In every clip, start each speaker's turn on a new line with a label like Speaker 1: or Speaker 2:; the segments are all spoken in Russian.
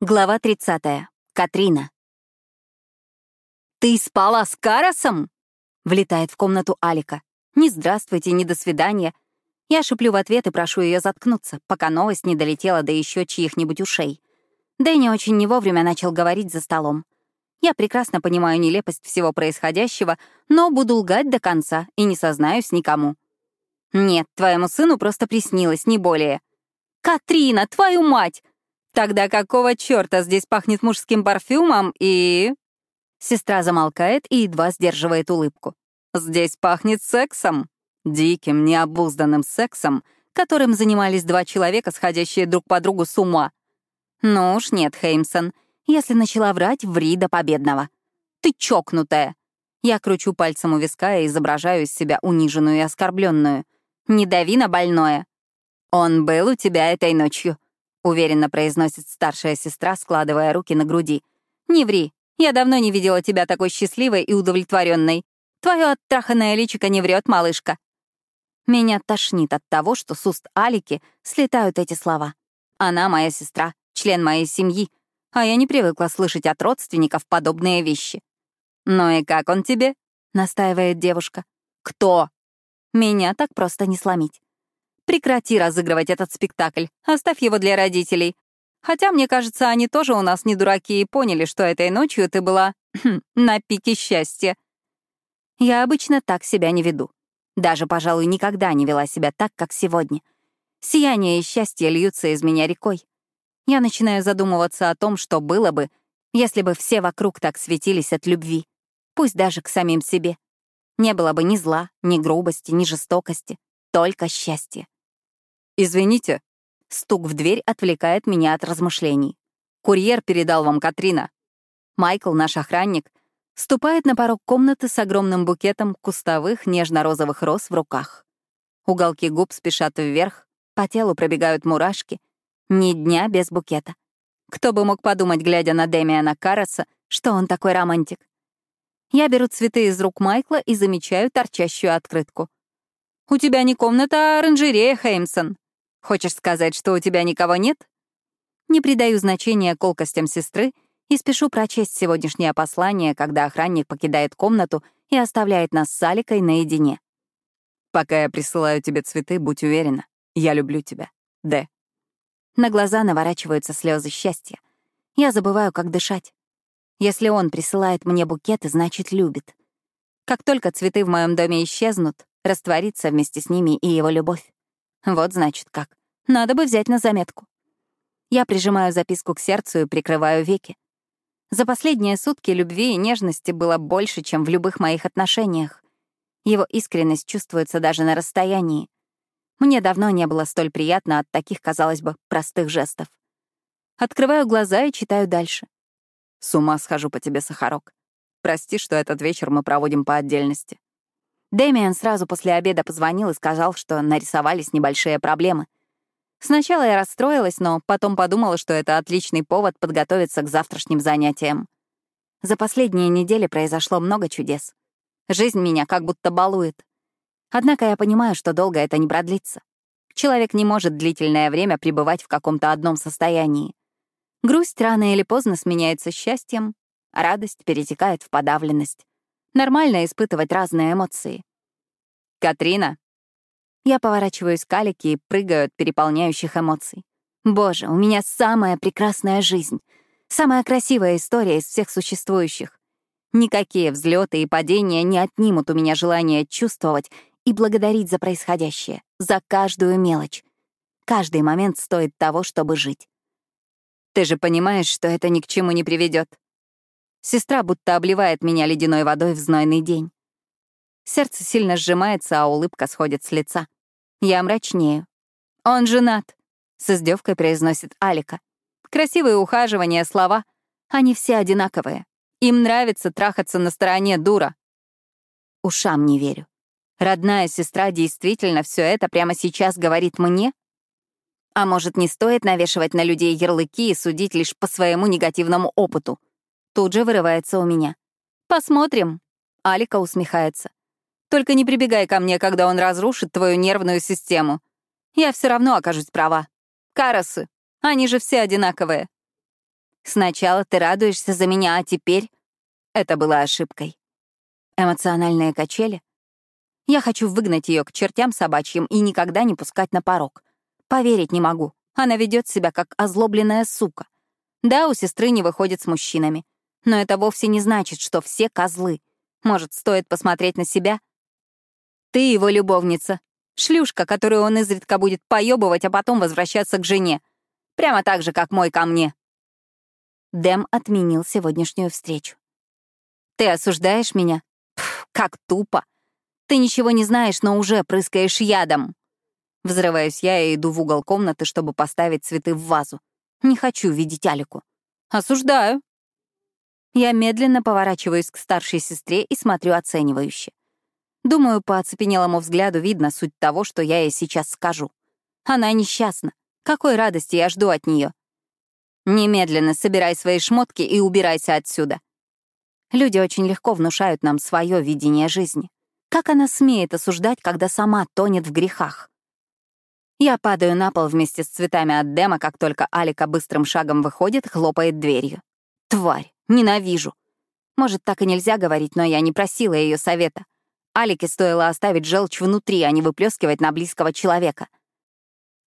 Speaker 1: Глава 30. Катрина. «Ты спала с Карасом?» — влетает в комнату Алика. «Ни здравствуйте, ни до свидания». Я шеплю в ответ и прошу ее заткнуться, пока новость не долетела до еще чьих-нибудь ушей. Дэнни очень не вовремя начал говорить за столом. Я прекрасно понимаю нелепость всего происходящего, но буду лгать до конца и не сознаюсь никому. «Нет, твоему сыну просто приснилось, не более». «Катрина, твою мать!» Тогда какого черта здесь пахнет мужским парфюмом и... Сестра замолкает и едва сдерживает улыбку. Здесь пахнет сексом. Диким, необузданным сексом, которым занимались два человека, сходящие друг по другу с ума. Ну уж нет, Хеймсон. Если начала врать, ври до победного. Ты чокнутая. Я кручу пальцем у виска и изображаю из себя униженную и оскорбленную. Не дави на больное. Он был у тебя этой ночью. — уверенно произносит старшая сестра, складывая руки на груди. «Не ври. Я давно не видела тебя такой счастливой и удовлетворенной. Твое оттраханное личико не врет, малышка». Меня тошнит от того, что с уст Алики слетают эти слова. Она моя сестра, член моей семьи, а я не привыкла слышать от родственников подобные вещи. «Ну и как он тебе?» — настаивает девушка. «Кто?» Меня так просто не сломить. Прекрати разыгрывать этот спектакль, оставь его для родителей. Хотя, мне кажется, они тоже у нас не дураки и поняли, что этой ночью ты была на пике счастья. Я обычно так себя не веду. Даже, пожалуй, никогда не вела себя так, как сегодня. Сияние и счастье льются из меня рекой. Я начинаю задумываться о том, что было бы, если бы все вокруг так светились от любви, пусть даже к самим себе. Не было бы ни зла, ни грубости, ни жестокости, только счастье. «Извините». Стук в дверь отвлекает меня от размышлений. «Курьер передал вам Катрина». Майкл, наш охранник, ступает на порог комнаты с огромным букетом кустовых нежно-розовых роз в руках. Уголки губ спешат вверх, по телу пробегают мурашки. Ни дня без букета. Кто бы мог подумать, глядя на Дэмиана Караса, что он такой романтик. Я беру цветы из рук Майкла и замечаю торчащую открытку. «У тебя не комната, а оранжерея, Хеймсон», Хочешь сказать, что у тебя никого нет? Не придаю значения колкостям сестры и спешу прочесть сегодняшнее послание, когда охранник покидает комнату и оставляет нас с Аликой наедине. «Пока я присылаю тебе цветы, будь уверена, я люблю тебя. Д». На глаза наворачиваются слезы счастья. Я забываю, как дышать. Если он присылает мне букеты, значит, любит. Как только цветы в моем доме исчезнут, растворится вместе с ними и его любовь. Вот значит как. Надо бы взять на заметку. Я прижимаю записку к сердцу и прикрываю веки. За последние сутки любви и нежности было больше, чем в любых моих отношениях. Его искренность чувствуется даже на расстоянии. Мне давно не было столь приятно от таких, казалось бы, простых жестов. Открываю глаза и читаю дальше. «С ума схожу по тебе, Сахарок. Прости, что этот вечер мы проводим по отдельности. Дэмиан сразу после обеда позвонил и сказал, что нарисовались небольшие проблемы. Сначала я расстроилась, но потом подумала, что это отличный повод подготовиться к завтрашним занятиям. За последние недели произошло много чудес. Жизнь меня как будто балует. Однако я понимаю, что долго это не продлится. Человек не может длительное время пребывать в каком-то одном состоянии. Грусть рано или поздно сменяется счастьем, а радость перетекает в подавленность. Нормально испытывать разные эмоции. «Катрина!» Я поворачиваюсь к Алике и прыгаю от переполняющих эмоций. Боже, у меня самая прекрасная жизнь. Самая красивая история из всех существующих. Никакие взлеты и падения не отнимут у меня желание чувствовать и благодарить за происходящее, за каждую мелочь. Каждый момент стоит того, чтобы жить. Ты же понимаешь, что это ни к чему не приведет. Сестра будто обливает меня ледяной водой в знойный день. Сердце сильно сжимается, а улыбка сходит с лица. Я мрачнею. «Он женат», — с издевкой произносит Алика. Красивые ухаживания, слова. Они все одинаковые. Им нравится трахаться на стороне дура. Ушам не верю. Родная сестра действительно все это прямо сейчас говорит мне? А может, не стоит навешивать на людей ярлыки и судить лишь по своему негативному опыту? Тут же вырывается у меня. «Посмотрим». Алика усмехается. «Только не прибегай ко мне, когда он разрушит твою нервную систему. Я все равно окажусь права. Карасы, они же все одинаковые». Сначала ты радуешься за меня, а теперь... Это было ошибкой. Эмоциональные качели? Я хочу выгнать ее к чертям собачьим и никогда не пускать на порог. Поверить не могу. Она ведет себя как озлобленная сука. Да, у сестры не выходит с мужчинами. Но это вовсе не значит, что все козлы. Может, стоит посмотреть на себя? Ты его любовница. Шлюшка, которую он изредка будет поебывать, а потом возвращаться к жене. Прямо так же, как мой ко мне. Дэм отменил сегодняшнюю встречу. «Ты осуждаешь меня? Пф, как тупо! Ты ничего не знаешь, но уже прыскаешь ядом!» Взрываюсь я и иду в угол комнаты, чтобы поставить цветы в вазу. Не хочу видеть Алику. «Осуждаю!» Я медленно поворачиваюсь к старшей сестре и смотрю оценивающе. Думаю, по оцепенелому взгляду видно суть того, что я ей сейчас скажу. Она несчастна. Какой радости я жду от нее. Немедленно собирай свои шмотки и убирайся отсюда. Люди очень легко внушают нам свое видение жизни. Как она смеет осуждать, когда сама тонет в грехах? Я падаю на пол вместе с цветами от Дема, как только Алика быстрым шагом выходит, хлопает дверью. Тварь, ненавижу. Может, так и нельзя говорить, но я не просила ее совета. Алике стоило оставить желчь внутри, а не выплескивать на близкого человека.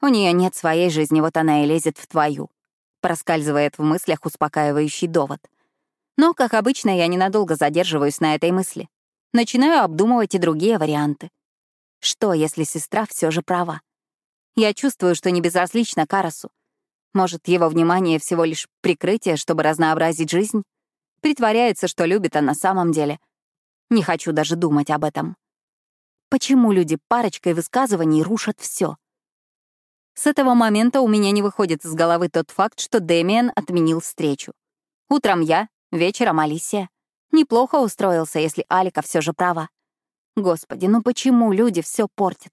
Speaker 1: У нее нет своей жизни, вот она и лезет в твою проскальзывает в мыслях успокаивающий довод. Но, как обычно, я ненадолго задерживаюсь на этой мысли. Начинаю обдумывать и другие варианты. Что, если сестра все же права? Я чувствую, что не безразлично Карасу. Может, его внимание всего лишь прикрытие, чтобы разнообразить жизнь? Притворяется, что любит, а на самом деле. Не хочу даже думать об этом. Почему люди парочкой высказываний рушат все? С этого момента у меня не выходит из головы тот факт, что Дэмиан отменил встречу. Утром я, вечером Алисия. Неплохо устроился, если Алика все же права. Господи, ну почему люди все портят?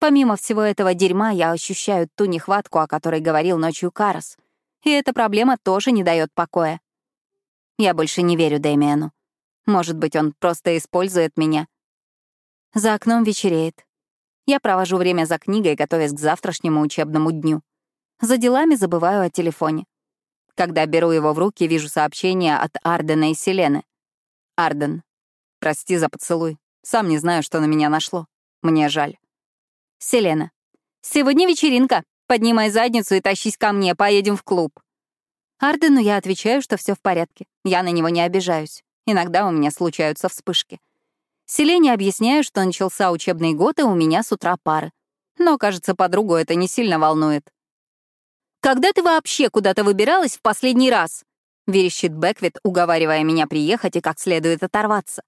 Speaker 1: Помимо всего этого дерьма, я ощущаю ту нехватку, о которой говорил ночью Карас. И эта проблема тоже не дает покоя. Я больше не верю Дэмиану. Может быть, он просто использует меня. За окном вечереет. Я провожу время за книгой, готовясь к завтрашнему учебному дню. За делами забываю о телефоне. Когда беру его в руки, вижу сообщение от Ардена и Селены. «Арден, прости за поцелуй. Сам не знаю, что на меня нашло. Мне жаль». Селена. «Сегодня вечеринка. Поднимай задницу и тащись ко мне, поедем в клуб». Ардену я отвечаю, что все в порядке. Я на него не обижаюсь. Иногда у меня случаются вспышки. Селене объясняю, что начался учебный год, и у меня с утра пары. Но, кажется, подругу это не сильно волнует. «Когда ты вообще куда-то выбиралась в последний раз?» — верещит Беквит, уговаривая меня приехать и как следует оторваться.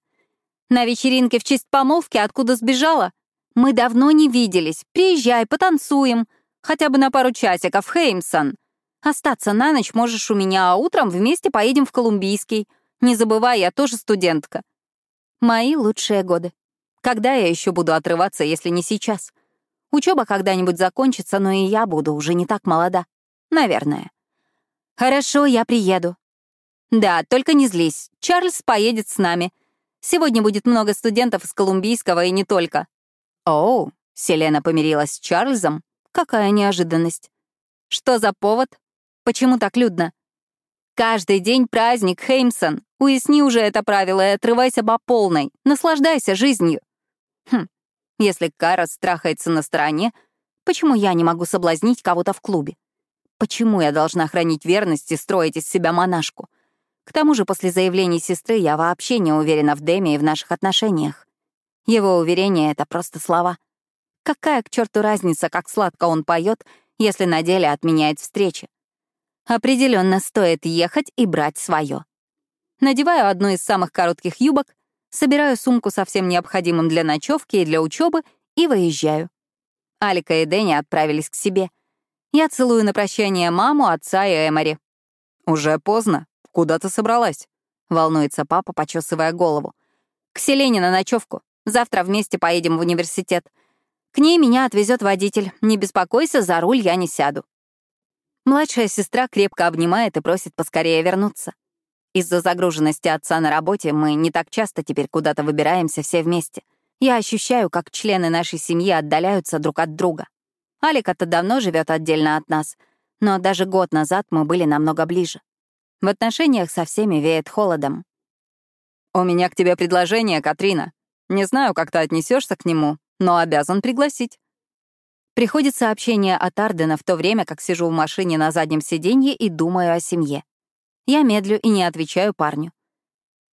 Speaker 1: «На вечеринке в честь помолвки откуда сбежала? Мы давно не виделись. Приезжай, потанцуем. Хотя бы на пару часиков, Хеймсон. Остаться на ночь можешь у меня, а утром вместе поедем в Колумбийский. Не забывай, я тоже студентка. Мои лучшие годы. Когда я еще буду отрываться, если не сейчас? Учеба когда-нибудь закончится, но и я буду уже не так молода. Наверное. Хорошо, я приеду. Да, только не злись. Чарльз поедет с нами. Сегодня будет много студентов из Колумбийского и не только. Оу, Селена помирилась с Чарльзом? Какая неожиданность. Что за повод? Почему так людно? Каждый день праздник, Хеймсон. Уясни уже это правило и отрывайся по полной. Наслаждайся жизнью. Хм, если Кара страхается на стороне, почему я не могу соблазнить кого-то в клубе? Почему я должна хранить верность и строить из себя монашку? К тому же после заявлений сестры я вообще не уверена в Деме и в наших отношениях. Его уверения — это просто слова. Какая к черту разница, как сладко он поет, если на деле отменяет встречи? Определенно стоит ехать и брать свое. Надеваю одну из самых коротких юбок, собираю сумку со всем необходимым для ночевки и для учебы и выезжаю. Алика и Дэнни отправились к себе. Я целую на прощание маму, отца и Эмори. «Уже поздно. Куда ты собралась?» — волнуется папа, почесывая голову. «К Селене на ночевку. Завтра вместе поедем в университет. К ней меня отвезет водитель. Не беспокойся, за руль я не сяду». Младшая сестра крепко обнимает и просит поскорее вернуться. Из-за загруженности отца на работе мы не так часто теперь куда-то выбираемся все вместе. Я ощущаю, как члены нашей семьи отдаляются друг от друга. Алика-то давно живет отдельно от нас, но даже год назад мы были намного ближе. В отношениях со всеми веет холодом.
Speaker 2: «У меня к тебе предложение, Катрина. Не знаю, как ты отнесешься к нему, но обязан пригласить».
Speaker 1: Приходит сообщение от Ардена в то время, как сижу в машине на заднем сиденье и думаю о семье. Я медлю и не отвечаю парню.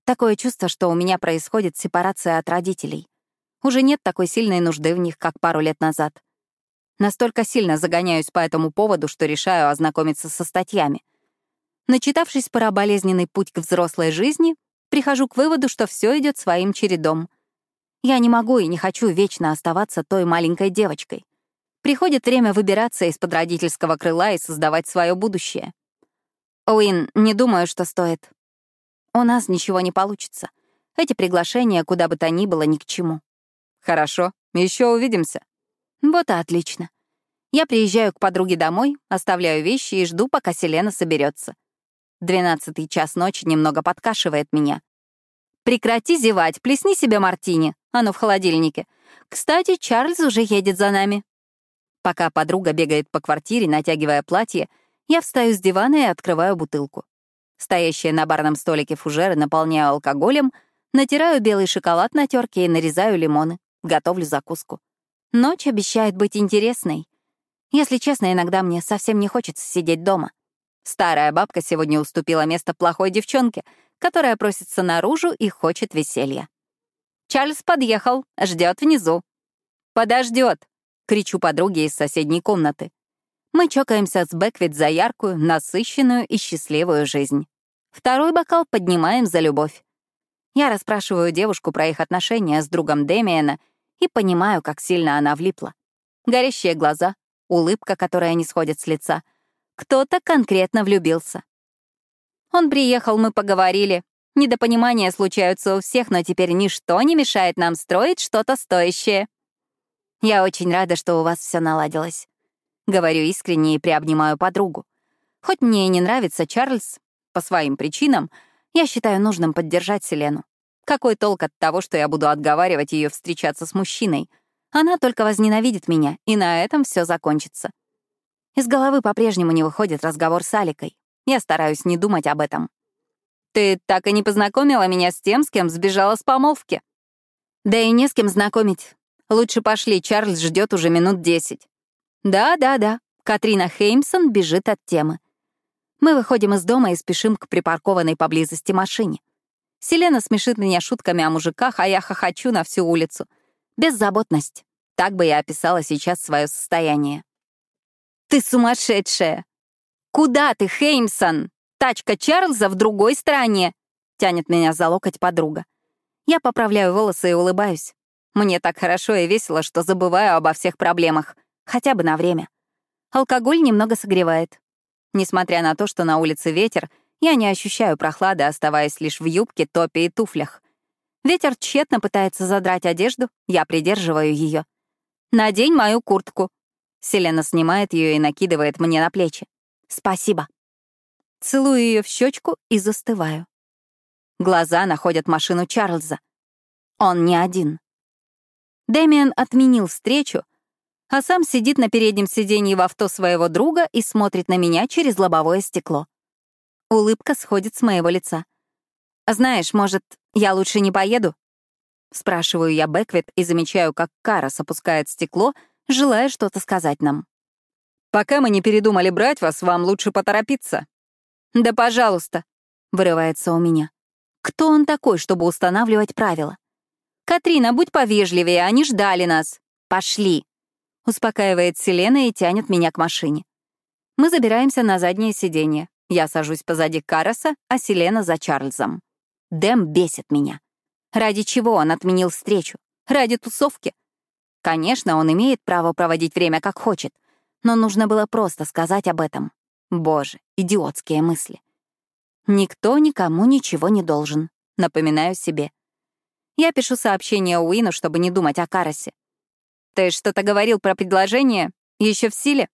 Speaker 1: Такое чувство, что у меня происходит сепарация от родителей. Уже нет такой сильной нужды в них, как пару лет назад. Настолько сильно загоняюсь по этому поводу, что решаю ознакомиться со статьями. Начитавшись про болезненный путь к взрослой жизни, прихожу к выводу, что все идет своим чередом. Я не могу и не хочу вечно оставаться той маленькой девочкой. Приходит время выбираться из-под родительского крыла и создавать свое будущее. Уин, не думаю, что стоит. У нас ничего не получится. Эти приглашения куда бы то ни было ни к чему.
Speaker 2: Хорошо, еще увидимся.
Speaker 1: Вот и отлично. Я приезжаю к подруге домой, оставляю вещи и жду, пока Селена соберется. Двенадцатый час ночи немного подкашивает меня. «Прекрати зевать, плесни себе мартини, оно в холодильнике. Кстати, Чарльз уже едет за нами». Пока подруга бегает по квартире, натягивая платье, я встаю с дивана и открываю бутылку. Стоящие на барном столике фужеры наполняю алкоголем, натираю белый шоколад на терке и нарезаю лимоны. Готовлю закуску. Ночь обещает быть интересной. Если честно, иногда мне совсем не хочется сидеть дома. Старая бабка сегодня уступила место плохой девчонке, которая просится наружу и хочет веселья. Чарльз подъехал, ждет внизу. «Подождет!» — кричу подруге из соседней комнаты. Мы чокаемся с Бэквит за яркую, насыщенную и счастливую жизнь. Второй бокал поднимаем за любовь. Я расспрашиваю девушку про их отношения с другом Дэмиена и понимаю, как сильно она влипла. Горящие глаза, улыбка, которая не сходит с лица. Кто-то конкретно влюбился. Он приехал, мы поговорили. Недопонимания случаются у всех, но теперь ничто не мешает нам строить что-то стоящее. Я очень рада, что у вас все наладилось. Говорю искренне и приобнимаю подругу. Хоть мне и не нравится Чарльз, по своим причинам, я считаю нужным поддержать Селену. Какой толк от того, что я буду отговаривать ее встречаться с мужчиной? Она только возненавидит меня, и на этом все закончится. Из головы по-прежнему не выходит разговор с Аликой. Я стараюсь не думать об этом. «Ты так и не познакомила меня с тем, с кем сбежала с помолвки?» «Да и не с кем знакомить. Лучше пошли, Чарльз ждет уже минут десять». Да-да-да, Катрина Хеймсон бежит от темы. Мы выходим из дома и спешим к припаркованной поблизости машине. Селена смешит меня шутками о мужиках, а я хохочу на всю улицу. Беззаботность. Так бы я описала сейчас свое состояние. «Ты сумасшедшая!» «Куда ты, Хеймсон? Тачка Чарльза в другой стране!» — тянет меня за локоть подруга. Я поправляю волосы и улыбаюсь. Мне так хорошо и весело, что забываю обо всех проблемах. Хотя бы на время. Алкоголь немного согревает. Несмотря на то, что на улице ветер, я не ощущаю прохлады, оставаясь лишь в юбке, топе и туфлях. Ветер тщетно пытается задрать одежду, я придерживаю ее. «Надень мою куртку». Селена снимает ее и накидывает мне на плечи. «Спасибо». Целую ее в щечку и застываю. Глаза находят машину Чарльза. Он не один. Дэмиан отменил встречу, а сам сидит на переднем сиденье в авто своего друга и смотрит на меня через лобовое стекло. Улыбка сходит с моего лица. «Знаешь, может, я лучше не поеду?» Спрашиваю я Бэквит и замечаю, как Карас опускает стекло, желая что-то сказать нам.
Speaker 2: «Пока мы не передумали брать вас, вам лучше поторопиться».
Speaker 1: «Да пожалуйста», — вырывается у меня. «Кто он такой, чтобы устанавливать правила?» «Катрина, будь повежливее, они ждали нас. Пошли!» Успокаивает Селена и тянет меня к машине. Мы забираемся на заднее сиденье. Я сажусь позади Караса, а Селена за Чарльзом. Дэм бесит меня. Ради чего он отменил встречу? Ради тусовки? Конечно, он имеет право проводить время как хочет, но нужно было просто сказать об этом. Боже, идиотские мысли. Никто никому ничего не должен, напоминаю себе. Я пишу сообщение Уину, чтобы не думать о Карасе. Ты что-то говорил про предложение? Еще в силе?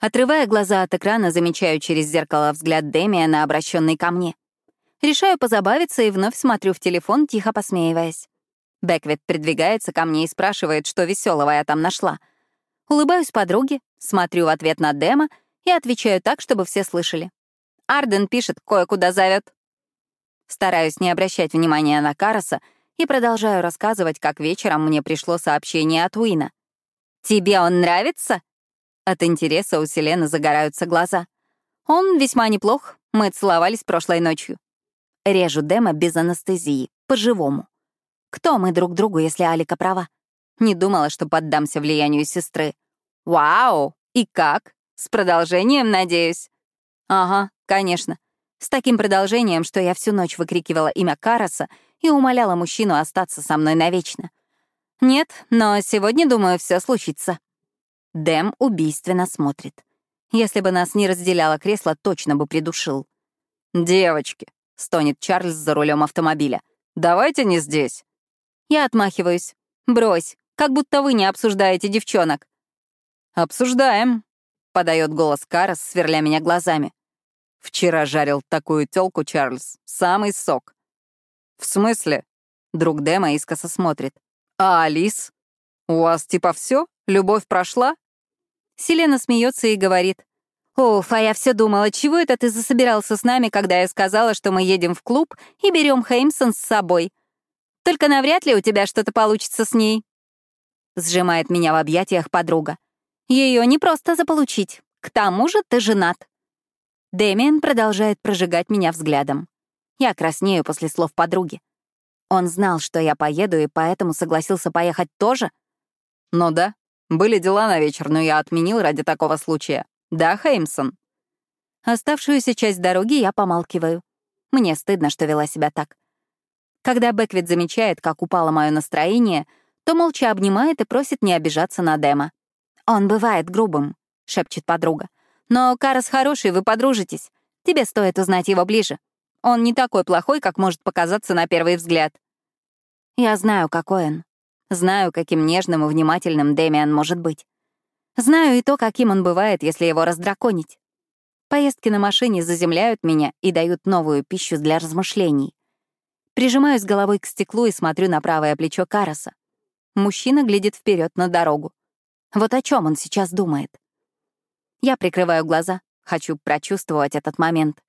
Speaker 1: Отрывая глаза от экрана, замечаю через зеркало взгляд Дэмиана, обращенный ко мне. Решаю позабавиться и вновь смотрю в телефон, тихо посмеиваясь. Беквит придвигается ко мне и спрашивает, что веселого я там нашла. Улыбаюсь подруге, смотрю в ответ на Дэма и отвечаю так, чтобы все слышали. Арден пишет, кое-куда зовет. Стараюсь не обращать внимания на Караса и продолжаю рассказывать, как вечером мне пришло сообщение от Уина. «Тебе он нравится?» От интереса у Селены загораются глаза. «Он весьма неплох. Мы целовались прошлой ночью». Режу Дема без анестезии, по-живому. Кто мы друг другу, если Алика права? Не думала, что поддамся влиянию сестры. «Вау! И как? С продолжением, надеюсь?» «Ага, конечно. С таким продолжением, что я всю ночь выкрикивала имя Караса и умоляла мужчину остаться со мной навечно. Нет, но сегодня, думаю, все случится. Дэм убийственно смотрит. Если бы нас не разделяло кресло, точно бы придушил.
Speaker 2: «Девочки», — стонет Чарльз за рулем автомобиля, — «давайте не здесь».
Speaker 1: Я отмахиваюсь. «Брось, как будто вы не обсуждаете девчонок».
Speaker 2: «Обсуждаем», — подает голос Карас, сверля меня глазами. «Вчера жарил такую тёлку, Чарльз. Самый сок». «В смысле?» — друг Дэма искоса смотрит. «А Алис? У вас типа все? Любовь прошла?»
Speaker 1: Селена смеется и говорит. «Уф, а я все думала, чего это ты засобирался с нами, когда я сказала, что мы едем в клуб и берем Хеймсон с собой? Только навряд ли у тебя что-то получится с ней». Сжимает меня в объятиях подруга. Ее не просто заполучить. К тому же ты женат. Дэмиан продолжает прожигать меня взглядом. Я краснею после слов подруги. Он знал, что я поеду, и поэтому согласился поехать тоже?
Speaker 2: Ну да, были дела на вечер, но я отменил ради такого случая. Да, Хеймсон?
Speaker 1: Оставшуюся часть дороги я помалкиваю. Мне стыдно, что вела себя так. Когда Бэквит замечает, как упало мое настроение, то молча обнимает и просит не обижаться на Дэма. «Он бывает грубым», — шепчет подруга. «Но Карас хороший, вы подружитесь. Тебе стоит узнать его ближе. Он не такой плохой, как может показаться на первый взгляд». Я знаю, какой он. Знаю, каким нежным и внимательным Дэмиан может быть. Знаю и то, каким он бывает, если его раздраконить. Поездки на машине заземляют меня и дают новую пищу для размышлений. Прижимаюсь головой к стеклу и смотрю на правое плечо Караса. Мужчина глядит вперед на дорогу. Вот о чем он сейчас думает. Я прикрываю глаза, хочу прочувствовать этот момент.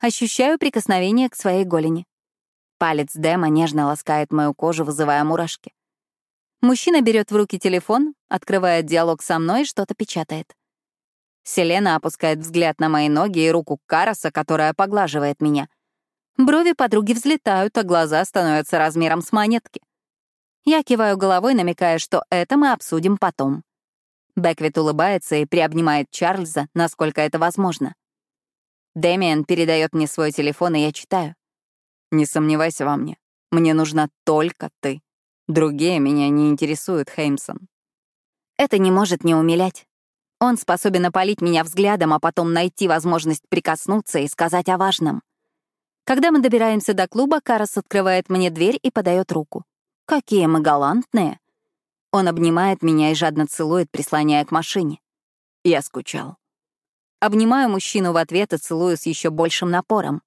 Speaker 1: Ощущаю прикосновение к своей голени. Палец Дэма нежно ласкает мою кожу, вызывая мурашки. Мужчина берет в руки телефон, открывает диалог со мной и что-то печатает. Селена опускает взгляд на мои ноги и руку Караса, которая поглаживает меня. Брови подруги взлетают, а глаза становятся размером с монетки. Я киваю головой, намекая, что это мы обсудим потом. Беквит улыбается и приобнимает Чарльза, насколько это возможно. Дэмиан передает мне свой телефон, и я читаю.
Speaker 2: «Не сомневайся во мне. Мне нужна только ты». Другие меня не интересуют, Хеймсон.
Speaker 1: Это не может не умилять. Он способен опалить меня взглядом, а потом найти возможность прикоснуться и сказать о важном. Когда мы добираемся до клуба, Карас открывает мне дверь и подает руку. Какие мы галантные. Он обнимает меня и жадно целует, прислоняя к машине. Я скучал. Обнимаю мужчину в ответ и целую с еще большим напором.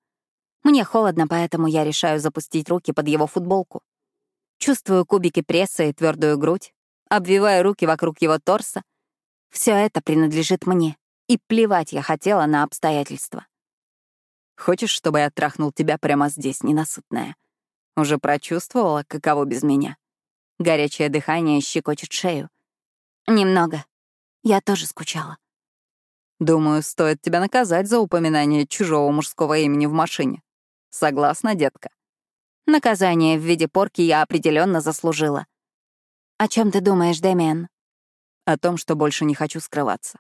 Speaker 1: Мне холодно, поэтому я решаю запустить руки под его футболку. Чувствую кубики пресса и твердую грудь, обвиваю руки вокруг его торса. Все это принадлежит мне, и плевать я хотела на обстоятельства.
Speaker 2: Хочешь, чтобы я трахнул тебя прямо здесь, ненасытная? Уже прочувствовала, каково без меня? Горячее дыхание щекочет шею.
Speaker 1: Немного. Я тоже скучала.
Speaker 2: Думаю, стоит тебя наказать за упоминание чужого мужского имени в машине. Согласна, детка?
Speaker 1: Наказание в виде порки я определенно заслужила. О чем ты думаешь, Дэмиан?
Speaker 2: О том, что больше не хочу скрываться.